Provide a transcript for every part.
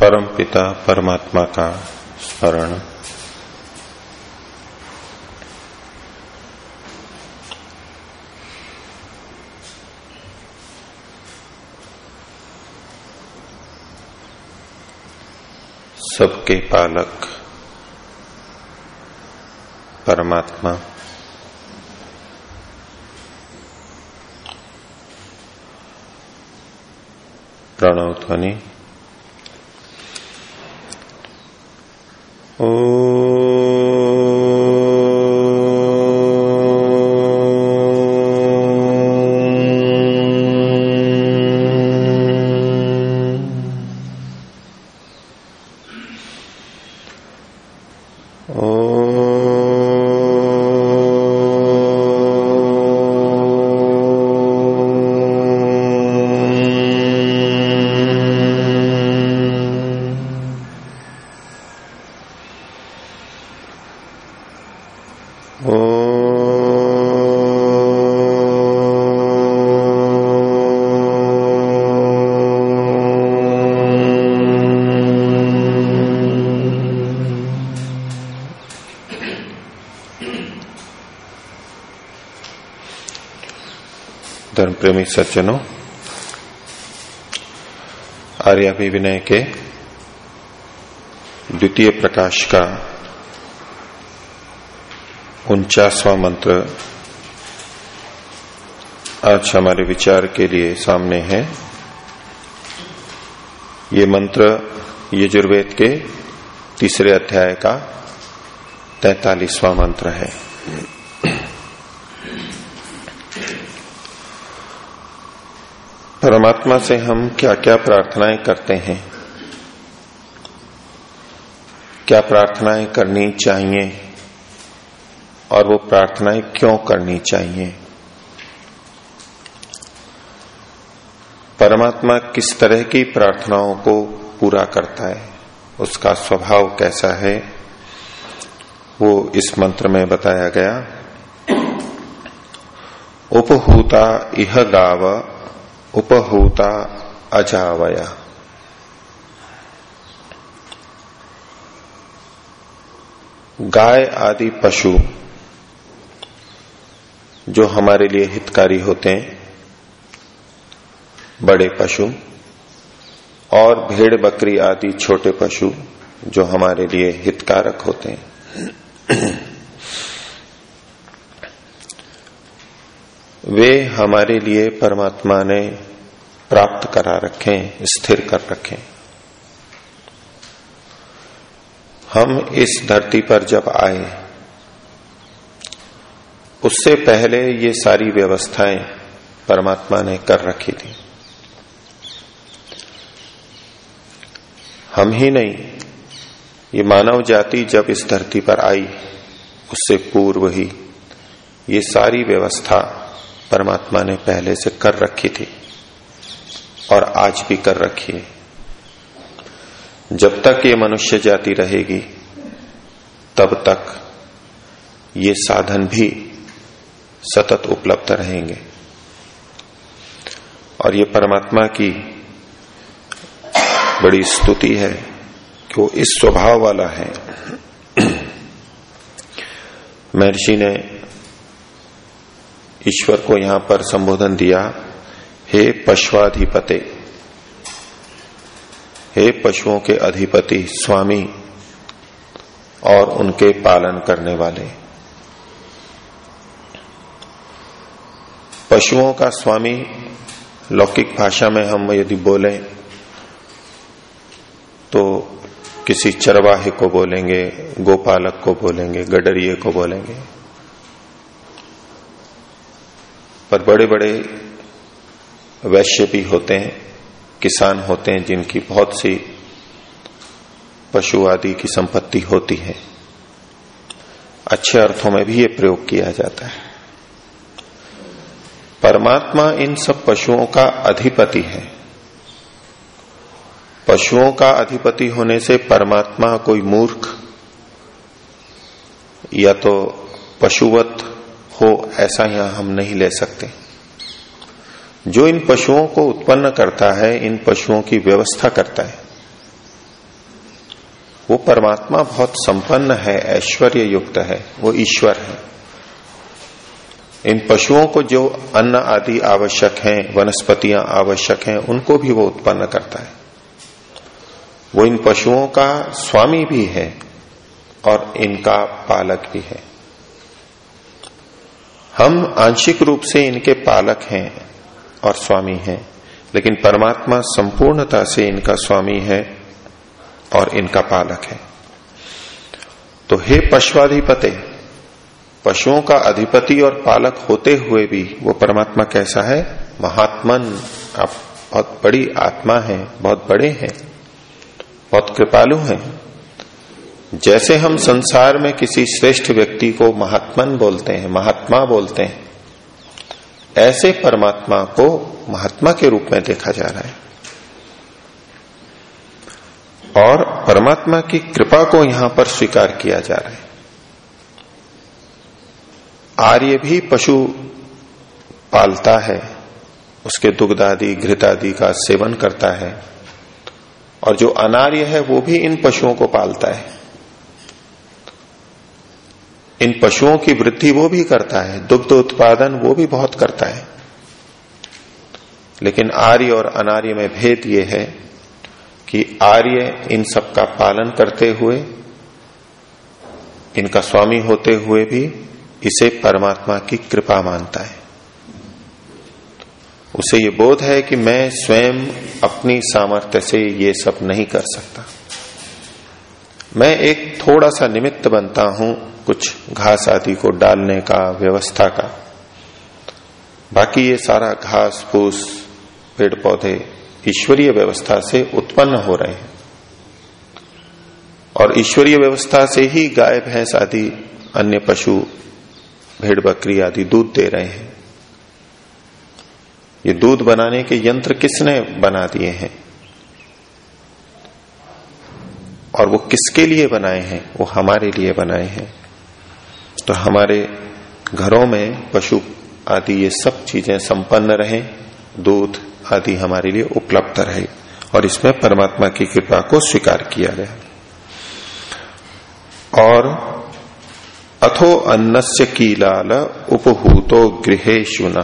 परम पिता परमात्मा का स्मरण। सबके पालक परमात्मा। प्रणव ध्वनि। धर्म प्रेमी सज्जनों आर्याभिविनय के द्वितीय प्रकाश का उनचासवां मंत्र आज हमारे विचार के लिए सामने है। ये मंत्र यजुर्वेद के तीसरे अध्याय का तैतालीसवां मंत्र है। परमात्मा से हम क्या क्या प्रार्थनाएँ करते हैं? क्या प्रार्थनाएँ करनी चाहिए? और वो प्रार्थनाएँ क्यों करनी चाहिए? परमात्मा किस तरह की प्रार्थनाओं को पूरा करता है? उसका स्वभाव कैसा है? वो इस मंत्र में बताया गया। उपहूता इह गाव उपहूता अजावया। गाय आदि पशु जो हमारे लिए हितकारी होते हैं, बड़े पशु और भेड़ बकरी आदि छोटे पशु जो हमारे लिए हितकारक होते हैं। वे हमारे लिए परमात्मा ने प्राप्त करा रखे, स्थिर कर रखे। हम इस धरती पर जब आए, उससे पहले ये सारी व्यवस्थाएँ परमात्मा ने कर रखी थी। हम ही नहीं, ये मानव जाति जब इस धरती पर आई, उससे पूर्व ही ये सारी व्यवस्था परमात्मा ने पहले से कर रखी थी और आज भी कर रखी है। जब तक ये मनुष्य जाति रहेगी, तब तक ये साधन भी सतत उपलब्ध रहेंगे। और ये परमात्मा की बड़ी स्तुति है कि वो इस स्वभाव वाला है। महर्षि ने ईश्वर को यहाँ पर संबोधन दिया, हे पशुआधिपते, हे पशुओं के अधिपति स्वामी और उनके पालन करने वाले, पशुओं का स्वामी, लौकिक भाषा में हम यदि बोलें तो किसी चरवाहे को बोलेंगे, गोपालक को बोलेंगे, गडरिये को बोलेंगे। पर बड़े बड़े वैश्य भी होते हैं, किसान होते हैं, जिनकी बहुत सी पशु आदि की संपत्ति होती है। अच्छे अर्थों में भी ये प्रयोग किया जाता है। परमात्मा इन सब पशुओं का अधिपति है। पशुओं का अधिपति होने से परमात्मा कोई मूर्ख या तो पशुवत हो, ऐसा यहाँ हम नहीं ले सकते। जो इन पशुओं को उत्पन्न करता है, इन पशुओं की व्यवस्था करता है। वो परमात्मा बहुत संपन्न है ऐश्वर्य युक्त है, वो ईश्वर है। इन पशुओं को जो अन्न आदि आवश्यक हैं, वनस्पतियाँ आवश्यक हैं, उनको भी वो उत्पन्न करता है। वो इन पशुओं का स्वामी भी है और इनका पालक भी है। हम आंशिक रूप से इनके पालक हैं और स्वामी हैं, लेकिन परमात्मा संपूर्णता से इनका स्वामी है और इनका पालक है। तो हे पशुआधिपते पशुओं का अधिपति और पालक होते हुए भी वो परमात्मा कैसा है? महात्मन, आप बहुत बड़ी आत्मा है, बहुत बड़े हैं, बहुत कृपालु हैं। जैसे हम संसार में किसी श्रेष्ठ व्यक्ति को महात्मन बोलते हैं, महात्मा बोलते हैं, ऐसे परमात्मा को महात्मा के रूप में देखा जा रहा है। और परमात्मा की कृपा को यहाँ पर स्वीकार किया जा रहा है। आर्य भी पशु पालता है, उसके दुग्ध आदि घृत आदि का सेवन करता है, और जो अनार्य है वो भी इन पशुओं को पालता है। इन पशुओं की वृद्धि वो भी करता है, दुग्ध उत्पादन वो भी बहुत करता है। लेकिन आर्य और अनार्य में भेद ये है कि आर्य इन सब का पालन करते हुए, इनका स्वामी होते हुए भी इसे परमात्मा की कृपा मानता है। उसे ये बोध है कि मैं स्वयं अपनी सामर्थ्य से ये सब नहीं कर सकता। मैं एक थोड़ा सा निमित्त बनता हूँ कुछ घास आदि को डालने का, व्यवस्था का। बाकी ये सारा घास, फूस पेड़ पौधे ईश्वरीय व्यवस्था से उत्पन्न हो रहे हैं। और ईश्वरीय व्यवस्था से ही गाय, भैंस आदि, अन्य पशु, भेड़, बकरी आदि दूध दे रहे हैं। ये दूध बनाने के यंत्र किसने बना दिए हैं? और वो किसके लिए बनाए हैं? वो हमारे लिए बनाए हैं। तो हमारे घरों में पशु आदि ये सब चीज़ें संपन्न रहें, दूध आदि हमारे लिए उपलब्ध रहे और इसमें परमात्मा की कृपा को स्वीकार किया गया और अथो अन्नस्य कीलाल उपहूतो गृहेशु न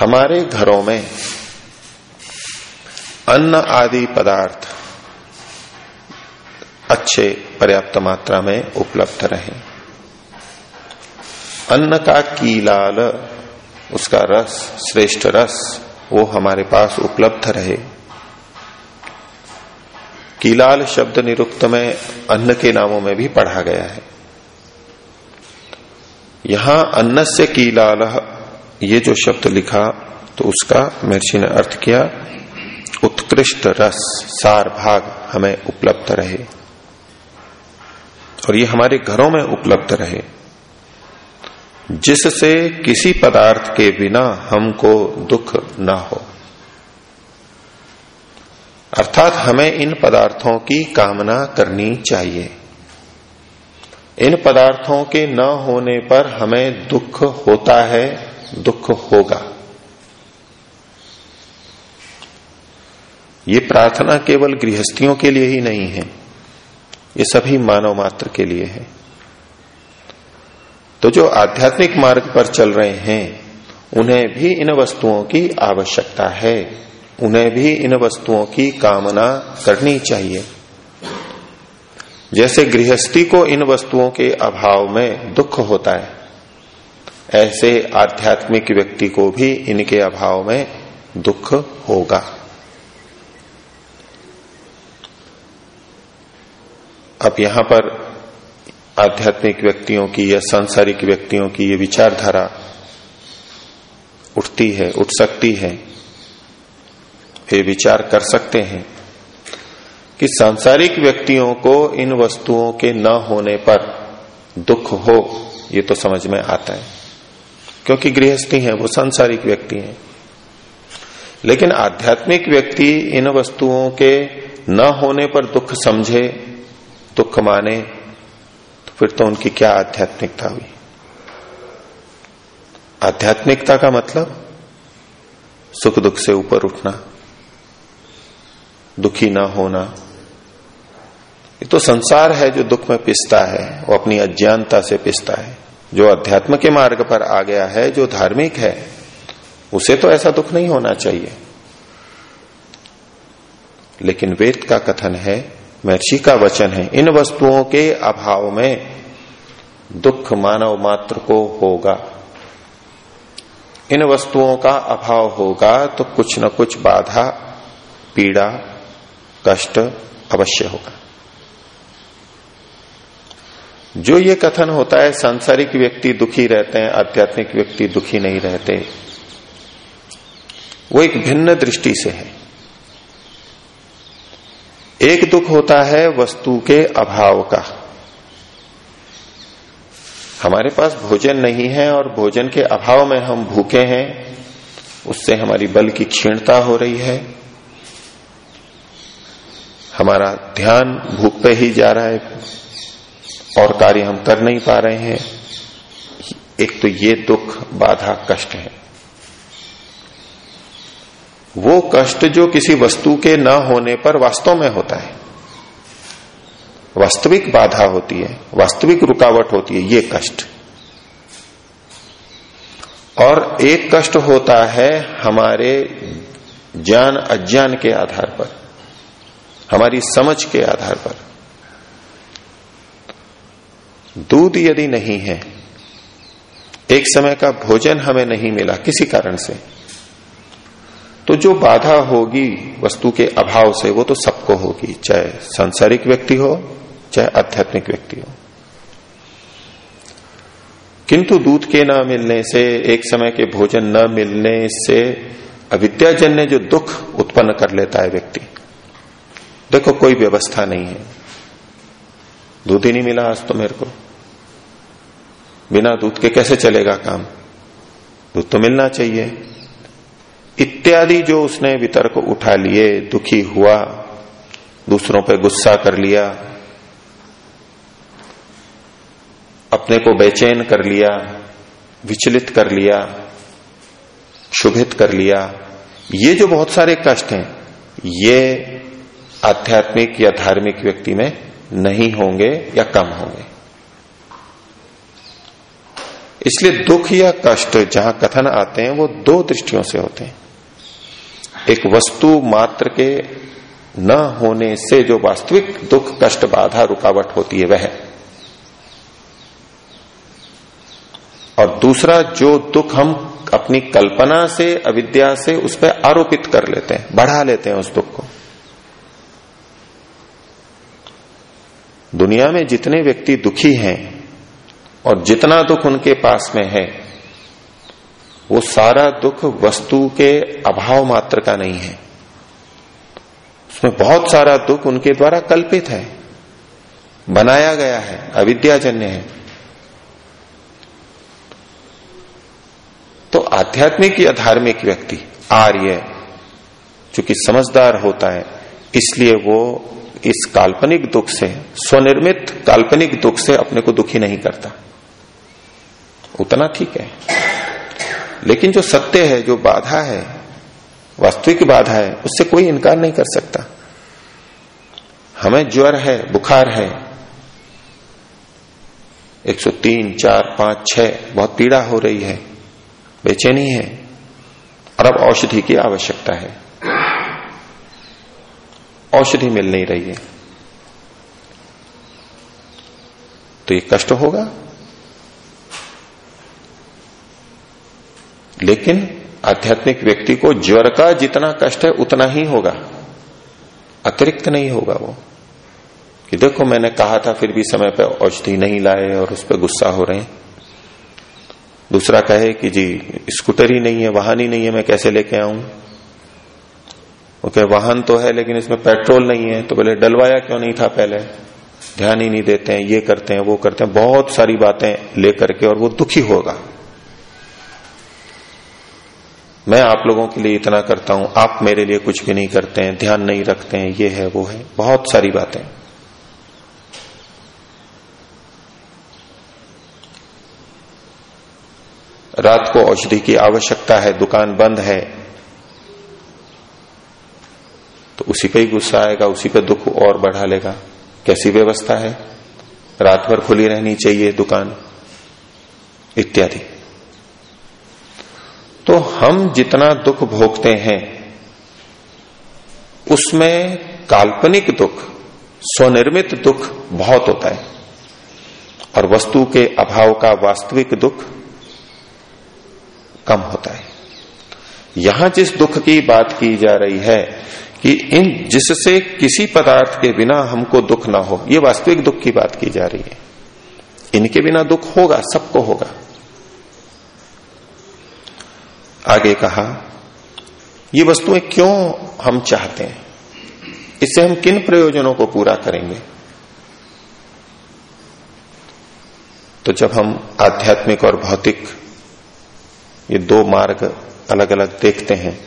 हमारे घरों में अन्न आदि पदार्थ अच्छे पर्याप्त मात्रा में उपलब्ध रहे। अन्न का कीलाल, उसका रस, श्रेष्ठ रस, वो हमारे पास उपलब्ध रहे। कीलाल शब्द निरुक्त में अन्न के नामों में भी पढ़ा गया है। यहाँ अन्न से कीलाल, ये जो शब्द लिखा तो उसका महर्षि ने अर्थ किया, उत्कृष्ट रस, सार भाग हमें उपलब्ध रहे। और ये हमारे घरों में उपलब्ध रहे। जिससे किसी पदार्थ के बिना हमको दुख न हो। अर्थात हमें इन पदार्थों की कामना करनी चाहिए। इन पदार्थों के न होने पर हमें दुख होता है, दुख होगा। ये प्रार्थना केवल गृहस्थियों के लिए ही नहीं है। ये सभी मानव मात्र के लिए है। तो जो आध्यात्मिक मार्ग पर चल रहे हैं, उन्हें भी इन वस्तुओं की आवश्यकता है। उन्हें भी इन वस्तुओं की कामना करनी चाहिए। जैसे गृहस्थी को इन वस्तुओं के अभाव में दुख होता है, ऐसे आध्यात्मिक व्यक्ति को भी इनके अभाव में दुख होगा। अब यहाँ पर आध्यात्मिक व्यक्तियों की या सांसारिक व्यक्तियों की ये विचारधारा उठती है, उठ सकती है। ये विचार कर सकते हैं कि सांसारिक व्यक्तियों को इन वस्तुओं के न होने पर दुख हो, ये तो समझ में आता है। क्योंकि गृहस्थी है, वो सांसारिक व्यक्ति हैं। लेकिन आध्यात्मिक व्यक्ति इन वस्तुओं के न होने पर दुख समझे दुख माने तो फिर तो उनकी क्या आध्यात्मिकता हुई? आध्यात्मिकता का मतलब? सुख दुख से ऊपर उठना, दुखी ना होना। ये तो संसार है जो दुख में पिसता है, वो अपनी अज्ञानता से पिसता है। जो अध्यात्म के मार्ग पर आ गया है, जो धार्मिक है, उसे तो ऐसा दुख नहीं होना चाहिए। लेकिन वेद का कथन है महर्षि का वचन है। इन वस्तुओं के अभाव में दुख मानव मात्र को होगा। इन वस्तुओं का अभाव होगा तो कुछ न कुछ बाधा, पीड़ा, कष्ट अवश्य होगा। जो ये कथन होता है, सांसारिक व्यक्ति दुखी रहते हैं, आध्यात्मिक व्यक्ति दुखी नहीं रहते, वो एक भिन्न दृष्टि से है। एक दुख होता है वस्तु के अभाव का। हमारे पास भोजन नहीं है और भोजन के अभाव में हम भूखे हैं, उससे हमारी बल की क्षीणता हो रही है। हमारा ध्यान भूख पे ही जा रहा है और कार्य हम कर नहीं पा रहे हैं। एक तो ये दुख, बाधा, कष्ट है। वो कष्ट जो किसी वस्तु के न होने पर वास्तव में होता है। वास्तविक बाधा होती है, वास्तविक रुकावट होती है, ये कष्ट। और एक कष्ट होता है हमारे ज्ञान, अज्ञान के आधार पर, हमारी समझ के आधार पर। दूध यदि नहीं है, एक समय का भोजन हमें नहीं मिला किसी कारण से तो जो बाधा होगी वस्तु के अभाव से, वो तो सबको होगी, चाहे सांसारिक व्यक्ति हो, चाहे आध्यात्मिक व्यक्ति हो। किंतु दूध के न मिलने से, एक समय के भोजन न मिलने से अविद्याजन्य जो दुख उत्पन्न कर लेता है व्यक्ति। देखो, कोई व्यवस्था नहीं है। दूध ही नहीं मिला आज तो मेरे को। बिना दूध के कैसे चलेगा काम? दूध तो मिलना चाहिए। इत्यादि जो उसने वितर्क उठा लिए, दुखी हुआ, दूसरों पे गुस्सा कर लिया, अपने को बेचैन कर लिया, विचलित कर लिया शुभित कर लिया, ये जो बहुत सारे कष्ट हैं, ये आध्यात्मिक या धार्मिक व्यक्ति में नहीं होंगे या कम होंगे। इसलिए दुख या कष्ट जहाँ कथन आते हैं, वो दो दृष्टियों से होते हैं। एक वस्तु मात्र के न होने से जो वास्तविक दुख, कष्ट, बाधा, रुकावट होती है, वह और दूसरा, जो दुख हम अपनी कल्पना से, अविद्या से उस पर आरोपित कर लेते हैं, बढ़ा लेते हैं उस दुख को। दुनिया में जितने व्यक्ति दुखी हैं और जितना दुख उनके पास में है वो सारा दुख वस्तु के अभाव मात्र का नहीं है। उसमें बहुत सारा दुख उनके द्वारा कल्पित है। बनाया गया है, अविद्याजन्य है। तो आध्यात्मिक या धार्मिक व्यक्ति, आर्य, चूँकि समझदार होता है, इसलिए वो इस काल्पनिक दुख से, स्वनिर्मित काल्पनिक दुख से अपने को दुखी नहीं करता। उतना ठीक है। लेकिन जो सत्य है जो बाधा है वास्तविक बाधा है उससे कोई इनकार नहीं कर सकता। हमें ज्वर है बुखार है। 103, चार पाँच छह बहुत पीड़ा हो रही है बेचैनी है और अब औषधि की आवश्यकता है। औषधि मिल नहीं रही है। तो ये कष्ट होगा? लेकिन आध्यात्मिक व्यक्ति को ज्वर का जितना कष्ट है, उतना ही होगा। अतिरिक्त नहीं होगा वो। कि देखो, मैंने कहा था, फिर भी समय पर औषधि नहीं लाए और उस पर गुस्सा हो रहे हैं। दूसरा कहे कि जी, स्कूटर ही नहीं है, वाहन ही नहीं है, मैं कैसे लेके आऊँ? ओके वाहन तो है, लेकिन इसमें पेट्रोल नहीं है। तो बोले, डलवाया क्यों नहीं था पहले? ध्यान ही नहीं देते हैं, ये करते हैं, वो करते हैं। बहुत सारी बातें लेकर के और वो दुखी होगा। मैं आप लोगों के लिए इतना करता हूँ, आप मेरे लिए कुछ भी नहीं करते हैं, ध्यान नहीं रखते हैं, ये है, वो है। बहुत सारी बातें। रात को औषधि की आवश्यकता है, दुकान बंद है तो उसी पे ही गुस्सा आएगा, उसी पे दुख और बढ़ा लेगा। कैसी व्यवस्था है? रात भर खुली रहनी चाहिए दुकान, इत्यादि। तो हम जितना दुख भोगते हैं, उसमें काल्पनिक दुख, स्वनिर्मित दुख बहुत होता है। और वस्तु के अभाव का वास्तविक दुख कम होता है। यहाँ जिस दुख की बात की जा रही है कि इन जिससे किसी पदार्थ के बिना हमको दुख ना हो, ये वास्तविक दुख की बात की जा रही है। इनके बिना दुख होगा, सबको होगा। आगे कहा, ये वस्तुएँ क्यों हम चाहते हैं? इससे हम किन प्रयोजनों को पूरा करेंगे? तो जब हम आध्यात्मिक और भौतिक, ये दो मार्ग अलग अलग देखते हैं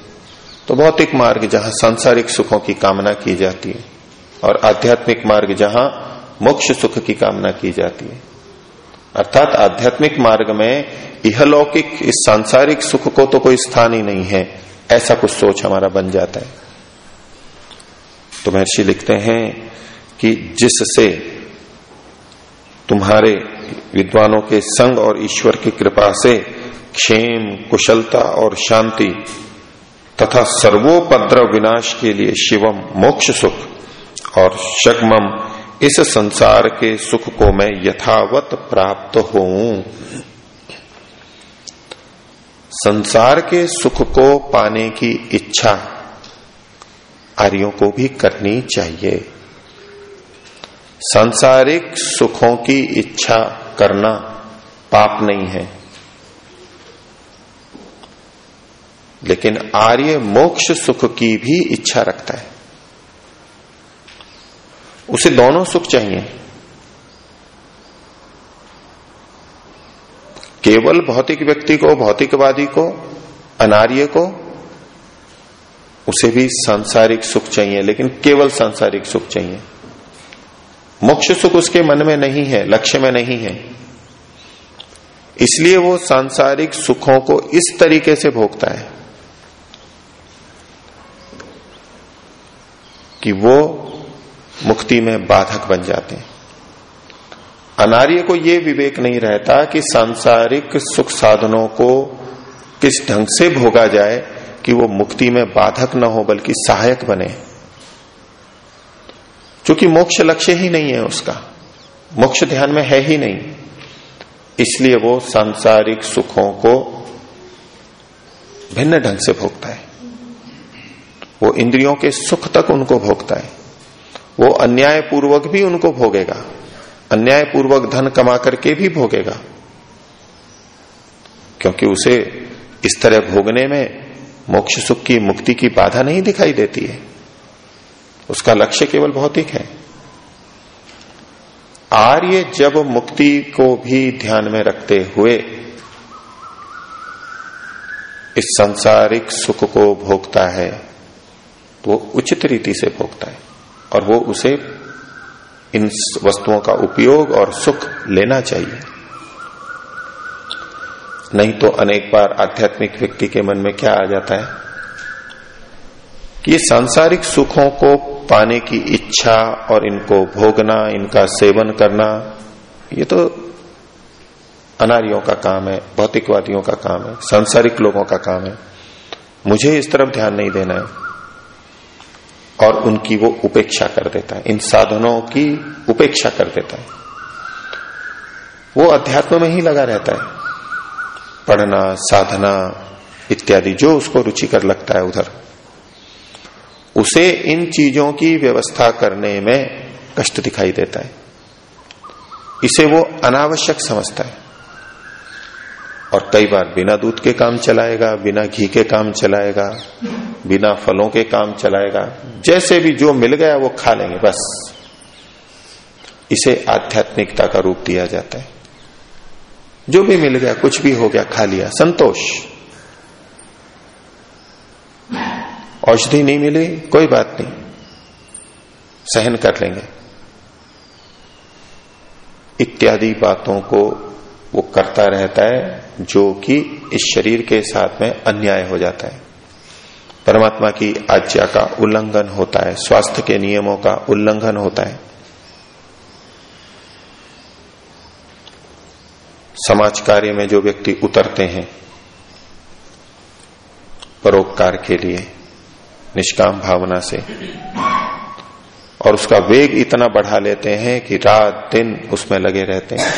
तो भौतिक मार्ग जहाँ सांसारिक सुखों की कामना की जाती है और आध्यात्मिक मार्ग जहाँ मोक्ष सुख की कामना की जाती है। अर्थात आध्यात्मिक मार्ग में इहलौकिक, इस सांसारिक सुख को तो कोई स्थान ही नहीं है। ऐसा कुछ सोच हमारा बन जाता है। तो महर्षि लिखते हैं कि जिससे तुम्हारे विद्वानों के संग और ईश्वर की कृपा से क्षेम, कुशलता और शांति तथा सर्वोपद्रव विनाश के लिए शिवम, मोक्ष सुख और शगमम इस संसार के सुख को मैं यथावत प्राप्त हो संसार के सुख को पाने की इच्छा आर्यों को भी करनी चाहिए। सांसारिक सुखों की इच्छा करना पाप नहीं है। लेकिन आर्य मोक्ष सुख की भी इच्छा रखता है। उसे दोनों सुख चाहिए। केवल भौतिक व्यक्ति को, भौतिकवादी को, अनार्य को, उसे भी सांसारिक सुख चाहिए, लेकिन केवल सांसारिक सुख चाहिए। मोक्ष सुख उसके मन में नहीं है, लक्ष्य में नहीं है। इसलिए वो सांसारिक सुखों को इस तरीके से भोगता है कि वो मुक्ति में बाधक बन जाते हैं। अनार्य को यह विवेक नहीं रहता कि सांसारिक सुख साधनों को किस ढंग से भोगा जाए कि वो मुक्ति में बाधक न हो, बल्कि सहायक बने। क्योंकि मोक्ष लक्ष्य ही नहीं है उसका, मोक्ष ध्यान में है ही नहीं। इसलिए वो सांसारिक सुखों को भिन्न ढंग से भोगता है। वो इंद्रियों के सुख तक उनको भोगता है। वो अन्याय पूर्वक भी उनको भोगेगा। अन्याय पूर्वक धन कमा करके भी भोगेगा। क्योंकि उसे इस तरह भोगने में मोक्ष, सुख की, मुक्ति की बाधा नहीं दिखाई देती है। उसका लक्ष्य केवल भौतिक है। आर्य जब मुक्ति को भी ध्यान में रखते हुए इस सांसारिक सुख को भोगता है तो वो उचित रीति से भोगता है। और वो उसे इन वस्तुओं का उपयोग और सुख लेना चाहिए। नहीं तो अनेक बार आध्यात्मिक व्यक्ति के मन में क्या आ जाता है कि ये सांसारिक सुखों को पाने की इच्छा और इनको भोगना, इनका सेवन करना, ये तो अनारियों का काम है, भौतिकवादियों का काम है, सांसारिक लोगों का काम है। मुझे इस तरफ़ ध्यान नहीं देना है। और उनकी वो उपेक्षा कर देता है। इन साधनों की उपेक्षा कर देता है। वो अध्यात्म में ही लगा रहता है। पढ़ना, साधना इत्यादि, जो उसको रुचिकर लगता है उधर। उसे इन चीज़ों की व्यवस्था करने में कष्ट दिखाई देता है। इसे वो अनावश्यक समझता है। और कई बार बिना दूध के काम चलाएगा, बिना घी के काम चलाएगा, बिना फलों के काम चलाएगा। जैसे भी जो मिल गया वो खा लेंगे, बस। इसे आध्यात्मिकता का रूप दिया जाता है। जो भी मिल गया, कुछ भी हो गया, खा लिया, संतोष। औषधि नहीं मिली, कोई बात नहीं। सहन कर लेंगे। इत्यादि बातों को वो करता रहता है। जो कि इस शरीर के साथ में अन्याय हो जाता है। परमात्मा की आज्ञा का उल्लंघन होता है, स्वास्थ्य के नियमों का उल्लंघन होता है। समाज कार्य में जो व्यक्ति उतरते हैं, परोपकार के लिए, निष्काम भावना से, और उसका वेग इतना बढ़ा लेते हैं कि रात दिन उसमें लगे रहते हैं।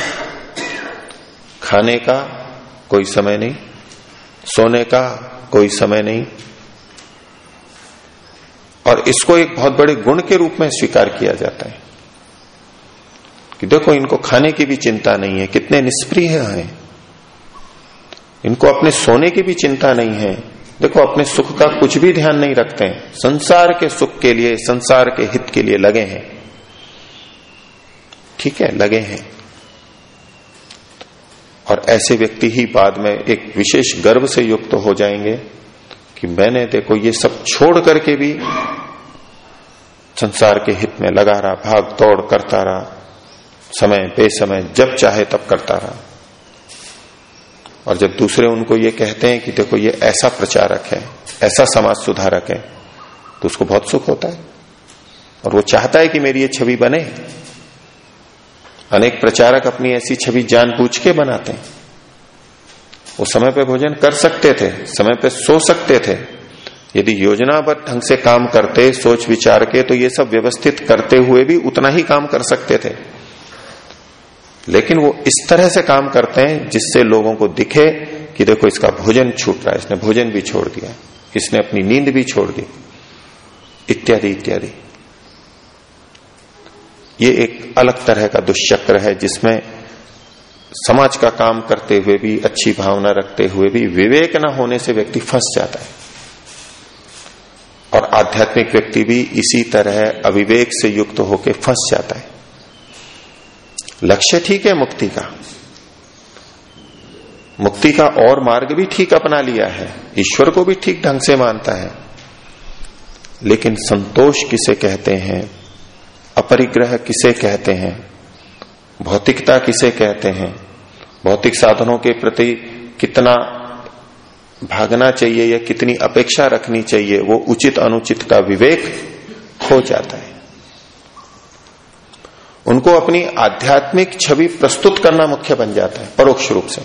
खाने का कोई समय नहीं। सोने का कोई समय नहीं। और इसको एक बहुत बड़े गुण के रूप में स्वीकार किया जाता है कि देखो, इनको खाने की भी चिंता नहीं है, कितने निष्प्रिय हैं। इनको अपने सोने की भी चिंता नहीं है। देखो, अपने सुख का कुछ भी ध्यान नहीं रखते हैं। संसार के सुख के लिए, संसार के हित के लिए लगे हैं। ठीक है, लगे हैं। और ऐसे व्यक्ति ही बाद में एक विशेष गर्व से युक्त तो हो जाएँगे कि मैंने देखो ये सब छोड़ करके भी संसार के हित में लगा रहा, भाग दौड़ करता रहा, समय बेसमय जब चाहे तब करता रहा। और जब दूसरे उनको ये कहते हैं कि देखो ये ऐसा प्रचारक है, ऐसा समाज सुधारक है तो उसको बहुत सुख होता है। और वो चाहता है कि मेरी ये छवि बने। अनेक प्रचारक अपनी ऐसी छवि जानबूझ के बनाते हैं। वो समय पे भोजन कर सकते थे, समय पे सो सकते थे। यदि योजनाबद्ध ढंग से काम करते, सोच विचार के तो ये सब व्यवस्थित करते हुए भी उतना ही काम कर सकते थे। लेकिन वो इस तरह से काम करते हैं, जिससे लोगों को दिखे कि देखो इसका भोजन छूट रहा है, इसने भोजन भी छोड़ दिया, इसने अपनी नींद भी छोड़ दी। इत्यादि इत्यादि। ये एक अलग तरह का दुष्चक्र है जिसमें समाज का काम करते हुए भी, अच्छी भावना रखते हुए भी, विवेक न होने से व्यक्ति फंस जाता है। और आध्यात्मिक व्यक्ति भी इसी तरह अविवेक से युक्त होकर फंस जाता है। लक्ष्य ठीक है मुक्ति का। मुक्ति का और मार्ग भी ठीक अपना लिया है। ईश्वर को भी ठीक ढंग से मानता है। लेकिन संतोष किसे कहते हैं? अपरिग्रह किसे कहते हैं? भौतिकता किसे कहते हैं? भौतिक साधनों के प्रति कितना भागना चाहिए या कितनी अपेक्षा रखनी चाहिए, वो उचित अनुचित का विवेक हो जाता है। उनको अपनी आध्यात्मिक छवि प्रस्तुत करना मुख्य बन जाता है, परोक्ष रूप से।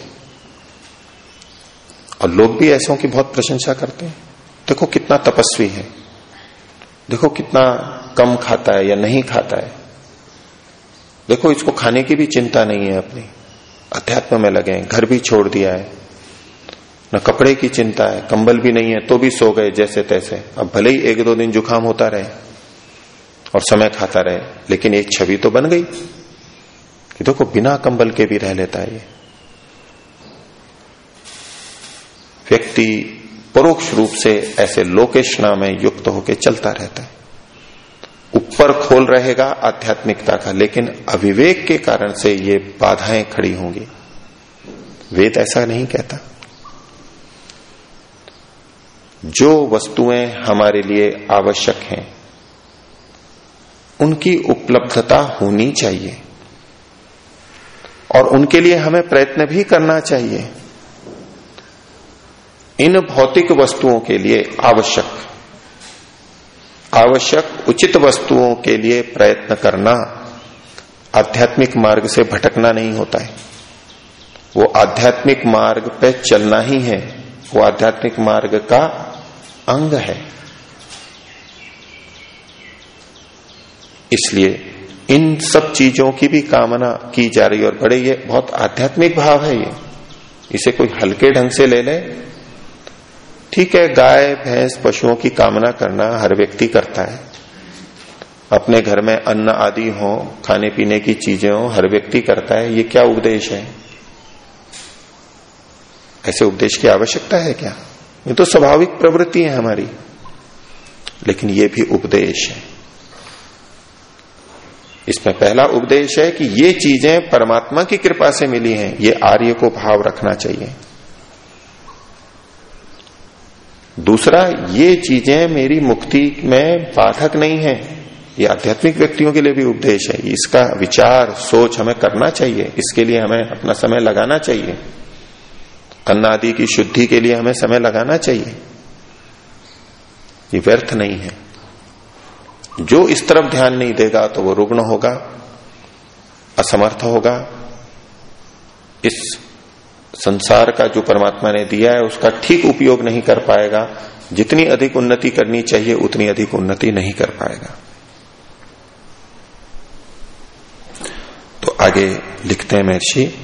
और लोग भी ऐसों की बहुत प्रशंसा करते हैं। देखो कितना तपस्वी है। देखो कितना कम खाता है या नहीं खाता है। देखो, इसको खाने की भी चिंता नहीं है अपनी। अध्यात्म में लगे हैं, घर भी छोड़ दिया है। न कपड़े की चिंता है, कंबल भी नहीं है तो भी सो गए जैसे तैसे। अब भले ही एक दो दिन जुकाम होता रहे और समय खाता रहे, लेकिन एक छवि तो बन गई। कि देखो, बिना कंबल के भी रह लेता है ये। व्यक्ति परोक्ष रूप से ऐसे लोकेशना में युक्त होकर चलता रहता है। ऊपर खोल रहेगा आध्यात्मिकता का, लेकिन अविवेक के कारण से ये बाधाएँ खड़ी होंगी। वेद ऐसा नहीं कहता। जो वस्तुएँ हमारे लिए आवश्यक हैं, उनकी उपलब्धता होनी चाहिए। और उनके लिए हमें प्रयत्न भी करना चाहिए। इन भौतिक वस्तुओं के लिए आवश्यक। आवश्यक उचित वस्तुओं के लिए प्रयत्न करना आध्यात्मिक मार्ग से भटकना नहीं होता है। वो आध्यात्मिक मार्ग पे चलना ही है। वो आध्यात्मिक मार्ग का अंग है। इसलिए इन सब चीज़ों की भी कामना की जा रही है और बड़े, ये बहुत आध्यात्मिक भाव है ये। इसे कोई हल्के ढंग से ले ले ठीक है, गाय, भैंस, पशुओं की कामना करना हर व्यक्ति करता है। अपने घर में अन्न आदि हो, खाने पीने की चीज़ें हो, हर व्यक्ति करता है। ये क्या उपदेश है? ऐसे उपदेश की आवश्यकता है क्या? ये तो स्वाभाविक प्रवृत्ति है हमारी। लेकिन ये भी उपदेश है। इसमें पहला उपदेश है कि ये चीज़ें परमात्मा की कृपा से मिली हैं। ये आर्य को भाव रखना चाहिए। दूसरा, ये चीज़ें मेरी मुक्ति में बाधक नहीं है। ये आध्यात्मिक व्यक्तियों के लिए भी उपदेश है। इसका विचार, सोच हमें करना चाहिए। इसके लिए हमें अपना समय लगाना चाहिए। अन्न आदि की शुद्धि के लिए हमें समय लगाना चाहिए। ये व्यर्थ नहीं है। जो इस तरफ़ ध्यान नहीं देगा तो वो रुग्ण होगा, असमर्थ होगा। इस संसार का जो परमात्मा ने दिया है, उसका ठीक उपयोग नहीं कर पाएगा। जितनी अधिक उन्नति करनी चाहिए, उतनी अधिक उन्नति नहीं कर पाएगा। तो आगे लिखते हैं महर्षि,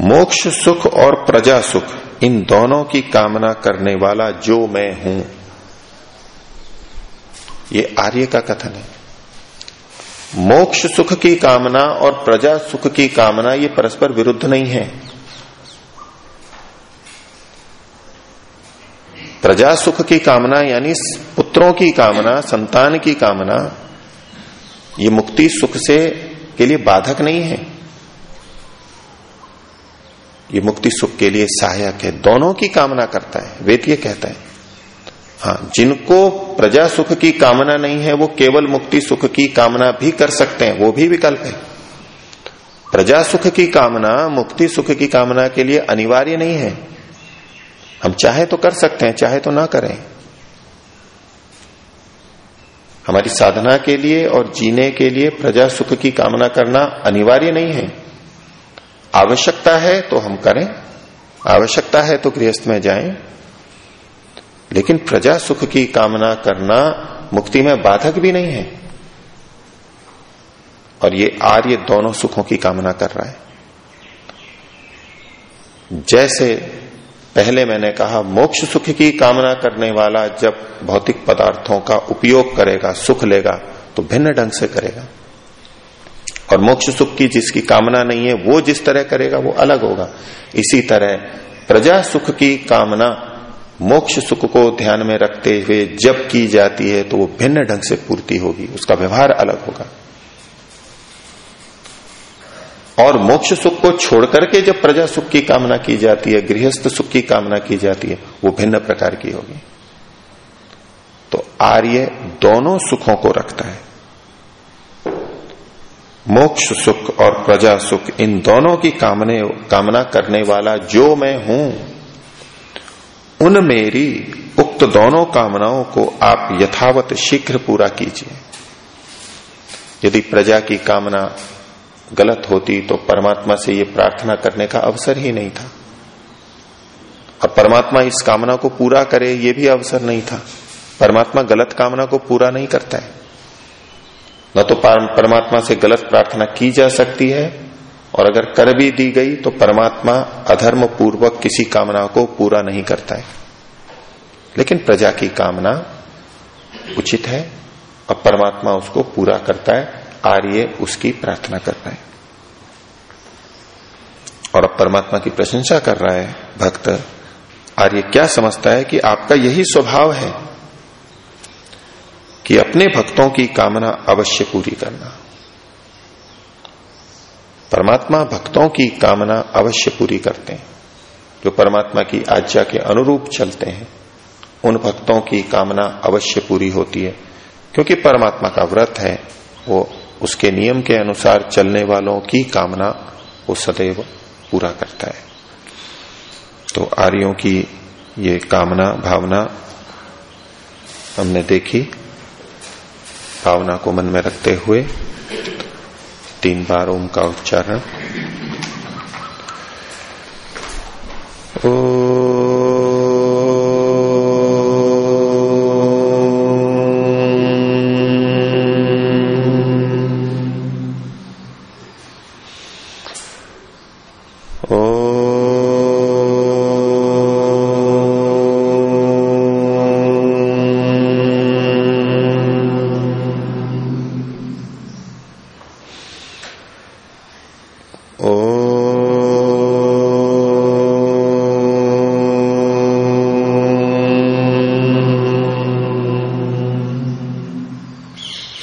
मोक्ष सुख और प्रजा सुख, इन दोनों की कामना करने वाला जो मैं हूँ। ये आर्य का कथन है। मोक्ष सुख की कामना और प्रजा सुख की कामना, ये परस्पर विरुद्ध नहीं है। प्रजा सुख की कामना, यानी पुत्रों की कामना, संतान की कामना, ये मुक्ति सुख से, के लिए बाधक नहीं है। ये मुक्ति सुख के लिए सहायक है। दोनों की कामना करता है। वेद ये कहता है। हाँ जिनको प्रजा सुख की कामना नहीं है, वो केवल मुक्ति सुख की कामना भी कर सकते हैं। वो भी विकल्प है। प्रजा सुख की कामना, मुक्ति सुख की कामना के लिए अनिवार्य नहीं है। हम चाहे तो कर सकते हैं, चाहे तो ना करें। हमारी साधना के लिए और जीने के लिए प्रजा सुख की कामना करना अनिवार्य नहीं है। आवश्यकता है तो हम करें, आवश्यकता है तो गृहस्थ में जाएँ। लेकिन प्रजा सुख की कामना करना मुक्ति में बाधक भी नहीं है। और ये आर्य दोनों सुखों की कामना कर रहा है। जैसे पहले मैंने कहा, मोक्ष सुख की कामना करने वाला जब भौतिक पदार्थों का उपयोग करेगा, सुख लेगा तो भिन्न ढंग से करेगा। और मोक्ष सुख की जिसकी कामना नहीं है, वो जिस तरह करेगा, वो अलग होगा। इसी तरह प्रजा सुख की कामना मोक्ष सुख को ध्यान में रखते हुए जब की जाती है तो वो भिन्न ढंग से पूर्ति होगी, उसका व्यवहार अलग होगा। और मोक्ष सुख को छोड़ करके जब प्रजा सुख की कामना की जाती है, गृहस्थ सुख की कामना की जाती है, वो भिन्न प्रकार की होगी। तो आर्य दोनों सुखों को रखता है। मोक्ष सुख और प्रजा सुख, इन दोनों की कामने, कामना करने वाला जो मैं हूँ, उन मेरी उक्त दोनों कामनाओं को आप यथावत शीघ्र पूरा कीजिए। यदि प्रजा की कामना गलत होती तो परमात्मा से ये प्रार्थना करने का अवसर ही नहीं था। और परमात्मा इस कामना को पूरा करे, ये भी अवसर नहीं था। परमात्मा गलत कामना को पूरा नहीं करता है। न तो परमात्मा से गलत प्रार्थना की जा सकती है, और अगर कर भी दी गई तो परमात्मा अधर्म पूर्वक किसी कामना को पूरा नहीं करता है। लेकिन प्रजा की कामना उचित है और परमात्मा उसको पूरा करता है। आर्य उसकी प्रार्थना कर रहा है। और अब परमात्मा की प्रशंसा कर रहा है, भक्त, आर्य क्या समझता है कि आपका यही स्वभाव है कि अपने भक्तों की कामना अवश्य पूरी करना। परमात्मा भक्तों की कामना अवश्य पूरी करते हैं। जो परमात्मा की आज्ञा के अनुरूप चलते हैं, उन भक्तों की कामना अवश्य पूरी होती है। क्योंकि परमात्मा का व्रत है, वो उसके नियम के अनुसार चलने वालों की कामना वो सदैव पूरा करता है। तो आर्यों की ये कामना, भावना हमने देखी। भावना को मन में रखते हुए तीन बार ओम का उच्चारण। ओ